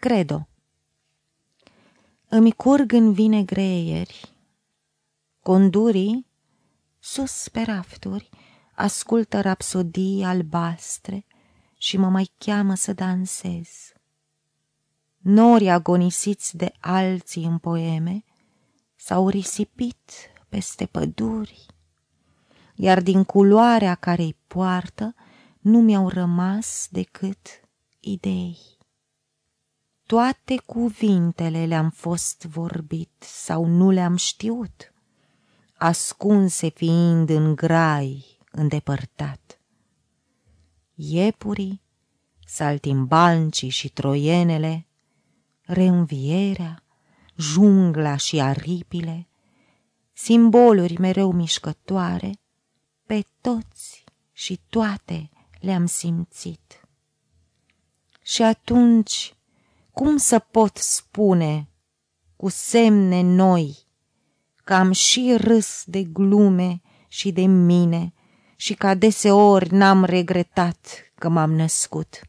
Credo Îmi curg în vine greieri, Condurii, sus pe rafturi, Ascultă rapsodii albastre Și mă mai cheamă să dansez. Nori agonisiți de alții în poeme S-au risipit peste păduri, Iar din culoarea care-i poartă Nu mi-au rămas decât idei. Toate cuvintele le-am fost vorbit sau nu le-am știut, ascunse fiind în grai îndepărtat. Iepurii, saltimbancii și troienele, reînvierea, jungla și aripile, simboluri mereu mișcătoare, pe toți și toate le-am simțit. Și atunci, cum să pot spune cu semne noi că am și râs de glume și de mine și că deseori n-am regretat că m-am născut?